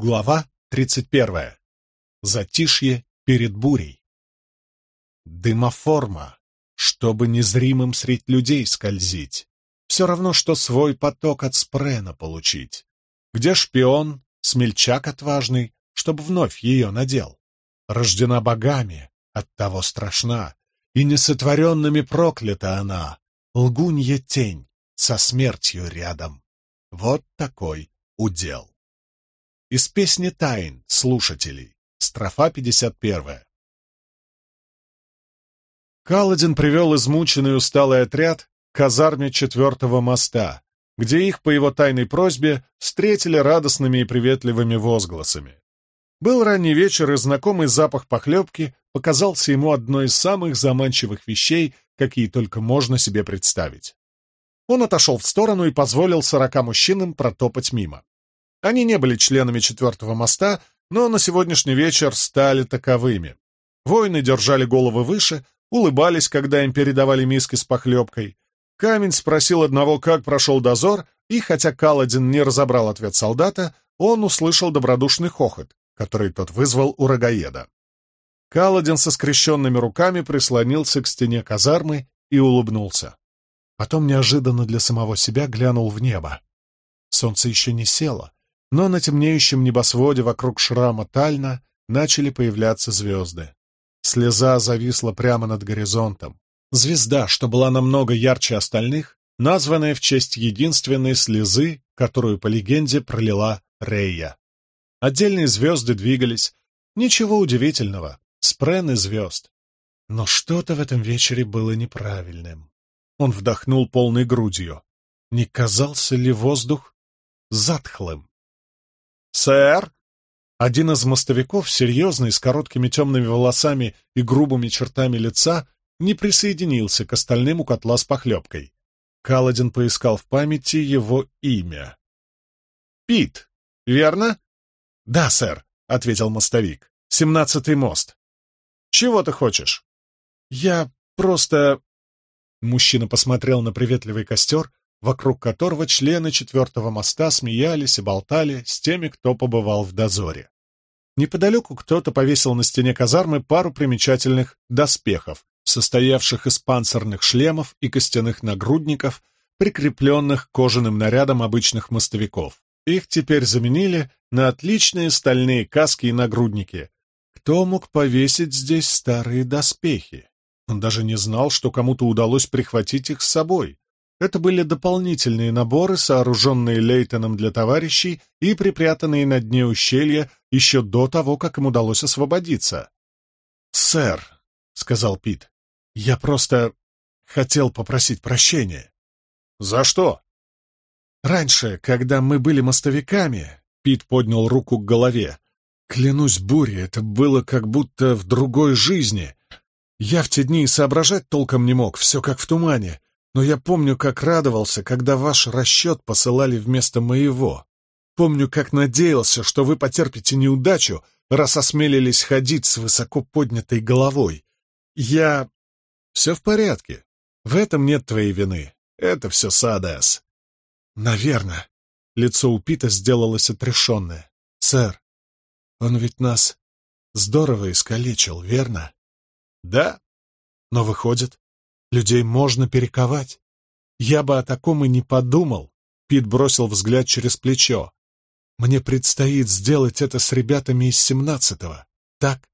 Глава 31. Затишье перед бурей. Дымоформа, чтобы незримым средь людей скользить. Все равно, что свой поток от спрена получить. Где шпион, смельчак отважный, чтоб вновь ее надел. Рождена богами, оттого страшна, и несотворенными проклята она. Лгунья тень со смертью рядом. Вот такой удел. Из песни «Тайн» слушателей. Строфа 51. Каладин привел измученный усталый отряд к казарме четвертого моста, где их по его тайной просьбе встретили радостными и приветливыми возгласами. Был ранний вечер, и знакомый запах похлебки показался ему одной из самых заманчивых вещей, какие только можно себе представить. Он отошел в сторону и позволил сорока мужчинам протопать мимо. Они не были членами четвертого моста, но на сегодняшний вечер стали таковыми. Воины держали головы выше, улыбались, когда им передавали миски с похлебкой. Камень спросил одного, как прошел дозор, и хотя Каладин не разобрал ответ солдата, он услышал добродушный хохот, который тот вызвал у рогаеда. Каладин со скрещенными руками прислонился к стене казармы и улыбнулся. Потом неожиданно для самого себя глянул в небо. Солнце еще не село, но на темнеющем небосводе вокруг шрама Тальна начали появляться звезды. Слеза зависла прямо над горизонтом. Звезда, что была намного ярче остальных, названная в честь единственной слезы, которую, по легенде, пролила Рейя. Отдельные звезды двигались. Ничего удивительного. Спрены звезд. Но что-то в этом вечере было неправильным. Он вдохнул полной грудью. Не казался ли воздух затхлым? «Сэр!» Один из мостовиков, серьезный, с короткими темными волосами и грубыми чертами лица, не присоединился к остальным у котла с похлебкой. Каладин поискал в памяти его имя. «Пит, верно?» «Да, сэр», — ответил мостовик. «Семнадцатый мост». «Чего ты хочешь?» «Я просто...» Мужчина посмотрел на приветливый костер, вокруг которого члены четвертого моста смеялись и болтали с теми, кто побывал в дозоре. Неподалеку кто-то повесил на стене казармы пару примечательных доспехов, состоявших из панцирных шлемов и костяных нагрудников, прикрепленных кожаным нарядом обычных мостовиков. Их теперь заменили на отличные стальные каски и нагрудники. Кто мог повесить здесь старые доспехи? Он даже не знал, что кому-то удалось прихватить их с собой. Это были дополнительные наборы, сооруженные Лейтоном для товарищей и припрятанные на дне ущелья еще до того, как им удалось освободиться. «Сэр», — сказал Пит, — «я просто хотел попросить прощения». «За что?» «Раньше, когда мы были мостовиками», — Пит поднял руку к голове, — «клянусь бурей, это было как будто в другой жизни. Я в те дни соображать толком не мог, все как в тумане» но я помню, как радовался, когда ваш расчет посылали вместо моего. Помню, как надеялся, что вы потерпите неудачу, раз осмелились ходить с высоко поднятой головой. Я... Все в порядке. В этом нет твоей вины. Это все Садас. Наверное. Лицо у сделалось отрешенное. Сэр, он ведь нас здорово искалечил, верно? Да. Но выходит, Людей можно перековать. Я бы о таком и не подумал. Пит бросил взгляд через плечо. Мне предстоит сделать это с ребятами из семнадцатого. Так?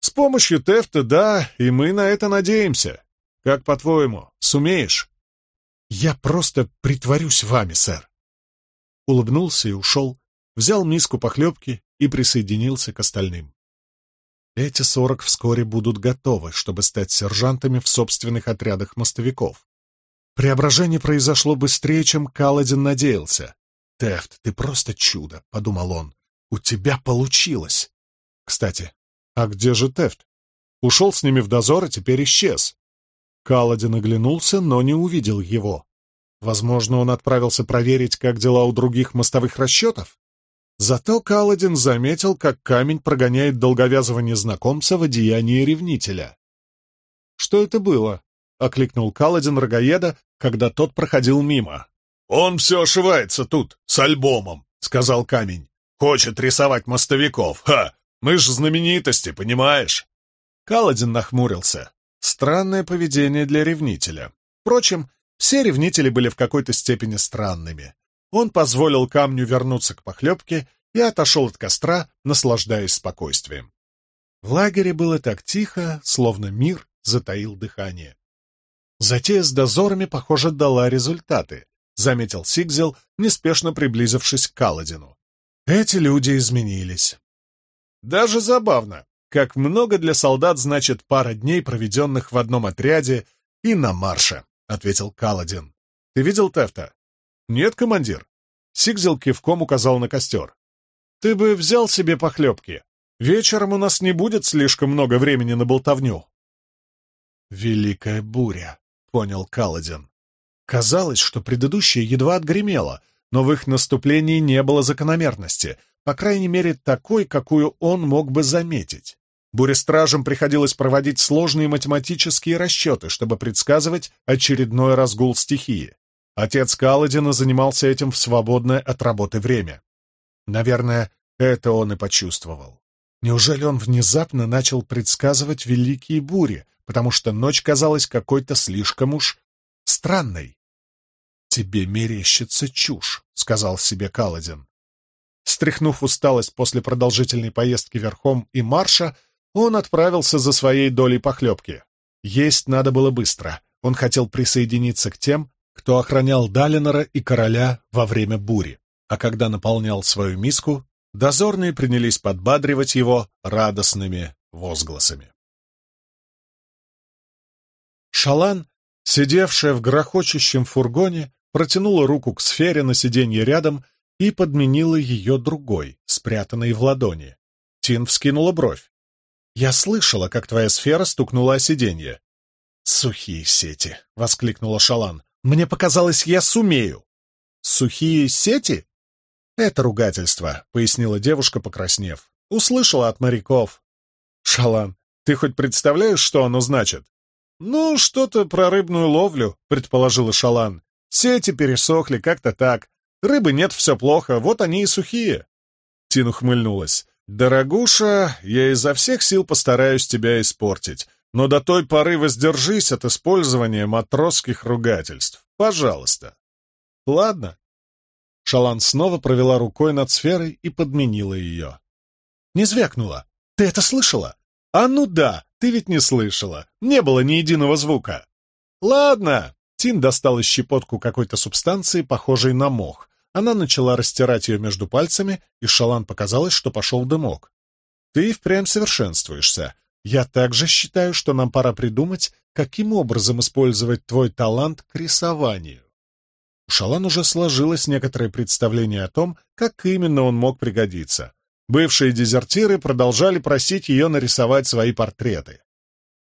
С помощью Тефта, да, и мы на это надеемся. Как по-твоему, сумеешь? Я просто притворюсь вами, сэр. Улыбнулся и ушел, взял миску похлебки и присоединился к остальным. Эти сорок вскоре будут готовы, чтобы стать сержантами в собственных отрядах мостовиков. Преображение произошло быстрее, чем Каладин надеялся. «Тефт, ты просто чудо», — подумал он. «У тебя получилось». Кстати, а где же Тефт? Ушел с ними в дозор, а теперь исчез. Каладин оглянулся, но не увидел его. Возможно, он отправился проверить, как дела у других мостовых расчетов? Зато Каладин заметил, как камень прогоняет долговязого незнакомца в одеянии ревнителя. «Что это было?» — окликнул Каладин рогаеда, когда тот проходил мимо. «Он все ошивается тут, с альбомом», — сказал камень. хочет рисовать мостовиков. Ха! Мы ж знаменитости, понимаешь?» Каладин нахмурился. Странное поведение для ревнителя. Впрочем, все ревнители были в какой-то степени странными. Он позволил камню вернуться к похлебке и отошел от костра, наслаждаясь спокойствием. В лагере было так тихо, словно мир затаил дыхание. Затея с дозорами, похоже, дала результаты, заметил Сигзел, неспешно приблизившись к Каладину. Эти люди изменились. Даже забавно, как много для солдат значит пара дней, проведенных в одном отряде и на марше, ответил Каладин. Ты видел Тефта? Нет, командир. Сигзел кивком указал на костер. Ты бы взял себе похлебки. Вечером у нас не будет слишком много времени на болтовню. Великая буря, понял Каладин. Казалось, что предыдущая едва отгремела, но в их наступлении не было закономерности, по крайней мере, такой, какую он мог бы заметить. Бурестражам приходилось проводить сложные математические расчеты, чтобы предсказывать очередной разгул стихии. Отец Каладина занимался этим в свободное от работы время. Наверное, это он и почувствовал. Неужели он внезапно начал предсказывать великие бури, потому что ночь казалась какой-то слишком уж странной? «Тебе мерещится чушь», — сказал себе Каладин. Стряхнув усталость после продолжительной поездки верхом и марша, он отправился за своей долей похлебки. Есть надо было быстро. Он хотел присоединиться к тем, кто охранял Далинора и короля во время бури, а когда наполнял свою миску, Дозорные принялись подбадривать его радостными возгласами. Шалан, сидевшая в грохочущем фургоне, протянула руку к сфере на сиденье рядом и подменила ее другой, спрятанной в ладони. Тин вскинула бровь. «Я слышала, как твоя сфера стукнула о сиденье». «Сухие сети!» — воскликнула Шалан. «Мне показалось, я сумею!» «Сухие сети?» «Это ругательство», — пояснила девушка, покраснев. «Услышала от моряков». «Шалан, ты хоть представляешь, что оно значит?» «Ну, что-то про рыбную ловлю», — предположила Шалан. «Сети пересохли, как-то так. Рыбы нет, все плохо, вот они и сухие». Тин ухмыльнулась. «Дорогуша, я изо всех сил постараюсь тебя испортить, но до той поры воздержись от использования матросских ругательств. Пожалуйста». «Ладно», Шалан снова провела рукой над сферой и подменила ее. «Не звякнула. Ты это слышала?» «А ну да, ты ведь не слышала. Не было ни единого звука». «Ладно». Тин достала щепотку какой-то субстанции, похожей на мох. Она начала растирать ее между пальцами, и Шалан показалось, что пошел дымок. «Ты впрямь совершенствуешься. Я также считаю, что нам пора придумать, каким образом использовать твой талант к рисованию. У Шалан уже сложилось некоторое представление о том, как именно он мог пригодиться. Бывшие дезертиры продолжали просить ее нарисовать свои портреты.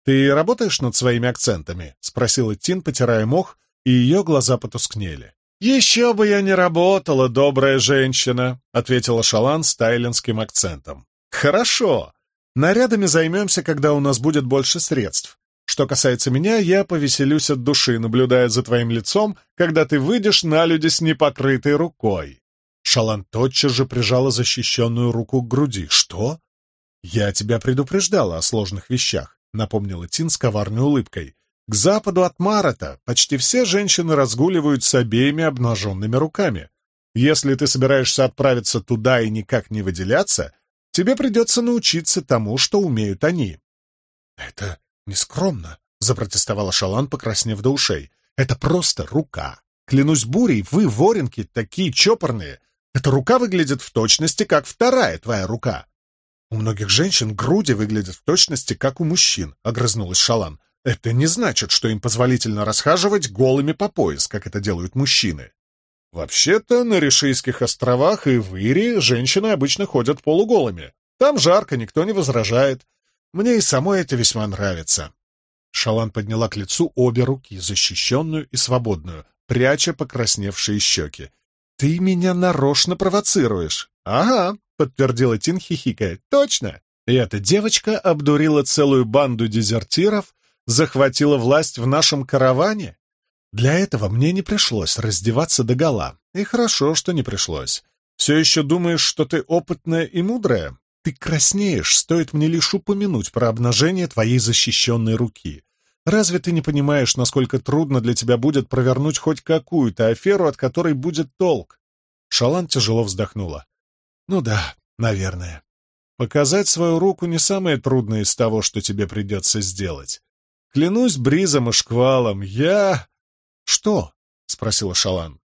«Ты работаешь над своими акцентами?» — спросила Тин, потирая мох, и ее глаза потускнели. «Еще бы я не работала, добрая женщина», — ответила Шалан с тайлинским акцентом. «Хорошо. Нарядами займемся, когда у нас будет больше средств. Что касается меня, я повеселюсь от души, наблюдая за твоим лицом, когда ты выйдешь на люди с непокрытой рукой. Шалан тотчас же прижала защищенную руку к груди. «Что?» «Я тебя предупреждала о сложных вещах», — напомнила Тин с коварной улыбкой. «К западу от Марата почти все женщины разгуливают с обеими обнаженными руками. Если ты собираешься отправиться туда и никак не выделяться, тебе придется научиться тому, что умеют они». «Это «Нескромно», — запротестовала Шалан, покраснев до ушей. «Это просто рука. Клянусь бурей, вы, воренки, такие чопорные. Эта рука выглядит в точности, как вторая твоя рука». «У многих женщин груди выглядят в точности, как у мужчин», — огрызнулась Шалан. «Это не значит, что им позволительно расхаживать голыми по пояс, как это делают мужчины». «Вообще-то на Решийских островах и в Ире женщины обычно ходят полуголыми. Там жарко, никто не возражает. Мне и самой это весьма нравится. Шалан подняла к лицу обе руки, защищенную и свободную, пряча покрасневшие щеки. «Ты меня нарочно провоцируешь!» «Ага», — подтвердила Тин, хихикая. «Точно!» И эта девочка обдурила целую банду дезертиров, захватила власть в нашем караване. Для этого мне не пришлось раздеваться догола. И хорошо, что не пришлось. Все еще думаешь, что ты опытная и мудрая? Ты краснеешь, стоит мне лишь упомянуть про обнажение твоей защищенной руки. Разве ты не понимаешь, насколько трудно для тебя будет провернуть хоть какую-то аферу, от которой будет толк?» Шалан тяжело вздохнула. «Ну да, наверное. Показать свою руку не самое трудное из того, что тебе придется сделать. Клянусь бризом и шквалом, я...» «Что?» — спросила Шалан.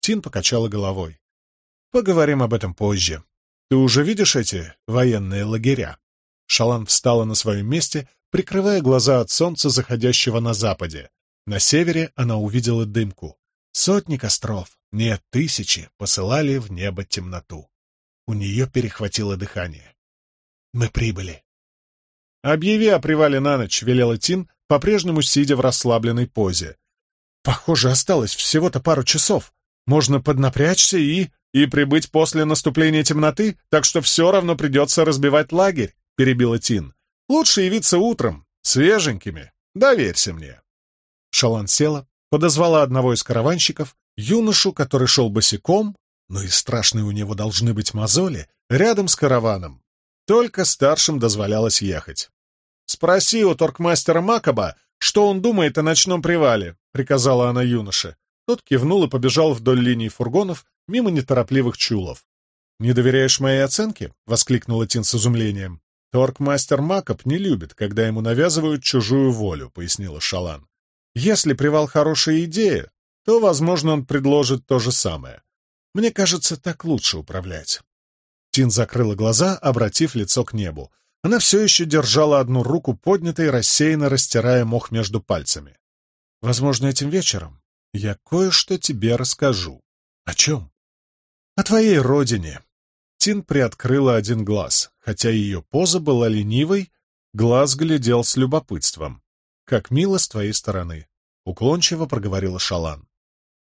Тин покачала головой. «Поговорим об этом позже. Ты уже видишь эти военные лагеря?» Шалан встала на своем месте, прикрывая глаза от солнца, заходящего на западе. На севере она увидела дымку. Сотни костров, нет, тысячи, посылали в небо темноту. У нее перехватило дыхание. «Мы прибыли». «Объяви о привале на ночь», — велела Тин, по-прежнему сидя в расслабленной позе. «Похоже, осталось всего-то пару часов. Можно поднапрячься и...» «И прибыть после наступления темноты, так что все равно придется разбивать лагерь», — перебила Тин. «Лучше явиться утром, свеженькими. Доверься мне». Шалан села, подозвала одного из караванщиков, юношу, который шел босиком, но и страшные у него должны быть мозоли, рядом с караваном. Только старшим дозволялось ехать. «Спроси у торгмастера Макаба, что он думает о ночном привале», — приказала она юноше. Тот кивнул и побежал вдоль линии фургонов, мимо неторопливых чулов. «Не доверяешь моей оценке?» — воскликнула Тин с изумлением. «Торгмастер Макоп не любит, когда ему навязывают чужую волю», — пояснила Шалан. «Если привал хорошая идея, то, возможно, он предложит то же самое. Мне кажется, так лучше управлять». Тин закрыла глаза, обратив лицо к небу. Она все еще держала одну руку поднятой, рассеянно растирая мох между пальцами. «Возможно, этим вечером я кое-что тебе расскажу». «О чем?» «О твоей родине». Тин приоткрыла один глаз. Хотя ее поза была ленивой, глаз глядел с любопытством. «Как мило с твоей стороны», — уклончиво проговорила Шалан.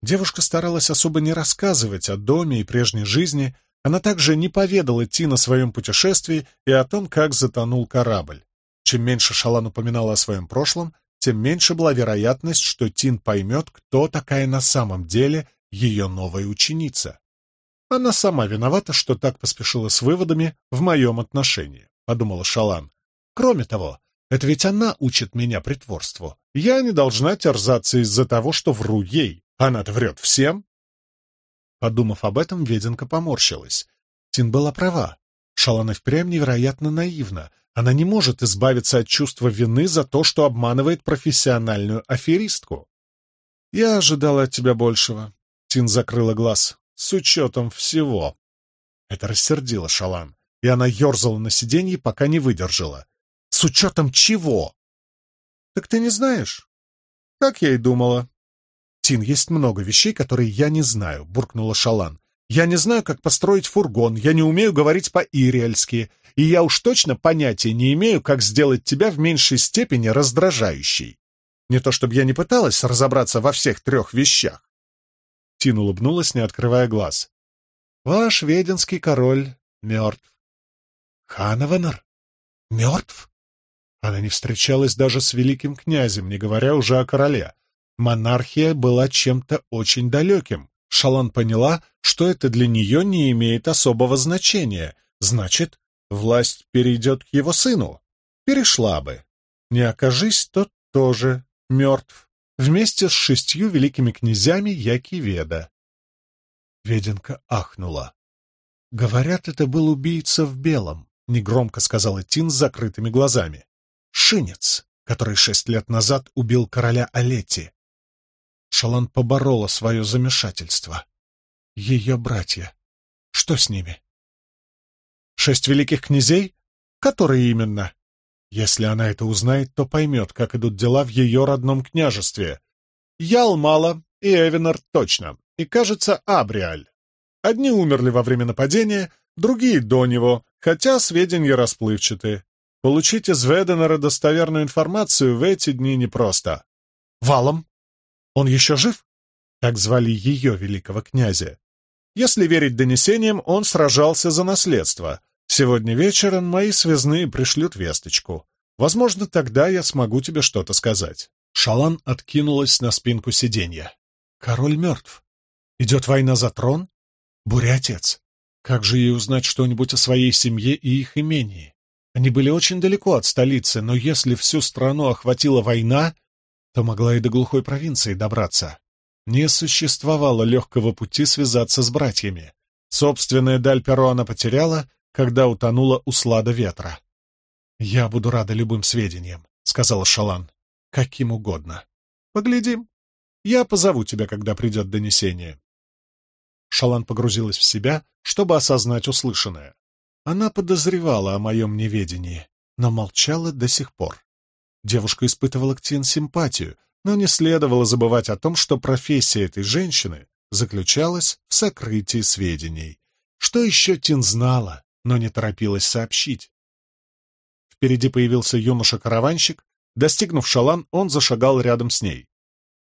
Девушка старалась особо не рассказывать о доме и прежней жизни, она также не поведала Тин о своем путешествии и о том, как затонул корабль. Чем меньше Шалан упоминала о своем прошлом, тем меньше была вероятность, что Тин поймет, кто такая на самом деле ее новая ученица. Она сама виновата, что так поспешила с выводами в моем отношении, — подумала Шалан. Кроме того, это ведь она учит меня притворству. Я не должна терзаться из-за того, что вру ей. Она-то врет всем. Подумав об этом, Веденка поморщилась. Тин была права. Шалан и впрямь невероятно наивна. Она не может избавиться от чувства вины за то, что обманывает профессиональную аферистку. «Я ожидала от тебя большего», — Тин закрыла глаз с учетом всего. Это рассердило Шалан, и она ерзала на сиденье, пока не выдержала. С учетом чего? Так ты не знаешь? Как я и думала. Тин, есть много вещей, которые я не знаю, буркнула Шалан. Я не знаю, как построить фургон, я не умею говорить по-ириэльски, и я уж точно понятия не имею, как сделать тебя в меньшей степени раздражающей. Не то чтобы я не пыталась разобраться во всех трех вещах. Тин улыбнулась, не открывая глаз. «Ваш веденский король мертв». «Ханавенер? Мертв?» Она не встречалась даже с великим князем, не говоря уже о короле. Монархия была чем-то очень далеким. Шалан поняла, что это для нее не имеет особого значения. Значит, власть перейдет к его сыну. Перешла бы. Не окажись, тот тоже мертв вместе с шестью великими князями Якиведа. Веденка ахнула. «Говорят, это был убийца в белом», — негромко сказала Тин с закрытыми глазами. «Шинец, который шесть лет назад убил короля Олети». Шалан поборола свое замешательство. Ее братья. Что с ними? Шесть великих князей? Которые именно? Если она это узнает, то поймет, как идут дела в ее родном княжестве. Ял мало, и Эвенар точно, и, кажется, Абриаль. Одни умерли во время нападения, другие до него, хотя сведения расплывчаты. Получить из Веденера достоверную информацию в эти дни непросто. Валом? Он еще жив? Так звали ее великого князя. Если верить донесениям, он сражался за наследство, Сегодня вечером мои связные пришлют весточку. Возможно, тогда я смогу тебе что-то сказать». Шалан откинулась на спинку сиденья. «Король мертв. Идет война за трон? Буря-отец. Как же ей узнать что-нибудь о своей семье и их имении? Они были очень далеко от столицы, но если всю страну охватила война, то могла и до глухой провинции добраться. Не существовало легкого пути связаться с братьями. Собственная даль перо она потеряла, когда утонула у слада ветра. «Я буду рада любым сведениям», — сказала Шалан. «Каким угодно. Поглядим. Я позову тебя, когда придет донесение». Шалан погрузилась в себя, чтобы осознать услышанное. Она подозревала о моем неведении, но молчала до сих пор. Девушка испытывала к Тин симпатию, но не следовало забывать о том, что профессия этой женщины заключалась в сокрытии сведений. Что еще Тин знала, но не торопилась сообщить? Впереди появился юноша-караванщик. Достигнув шалан, он зашагал рядом с ней.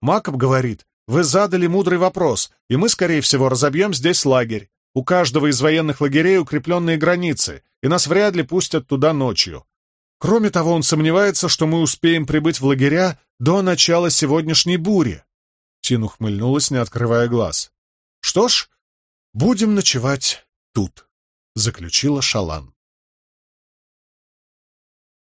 Макоб говорит, вы задали мудрый вопрос, и мы, скорее всего, разобьем здесь лагерь. У каждого из военных лагерей укрепленные границы, и нас вряд ли пустят туда ночью. Кроме того, он сомневается, что мы успеем прибыть в лагеря до начала сегодняшней бури. Тин ухмыльнулась, не открывая глаз. «Что ж, будем ночевать тут», — заключила Шалан.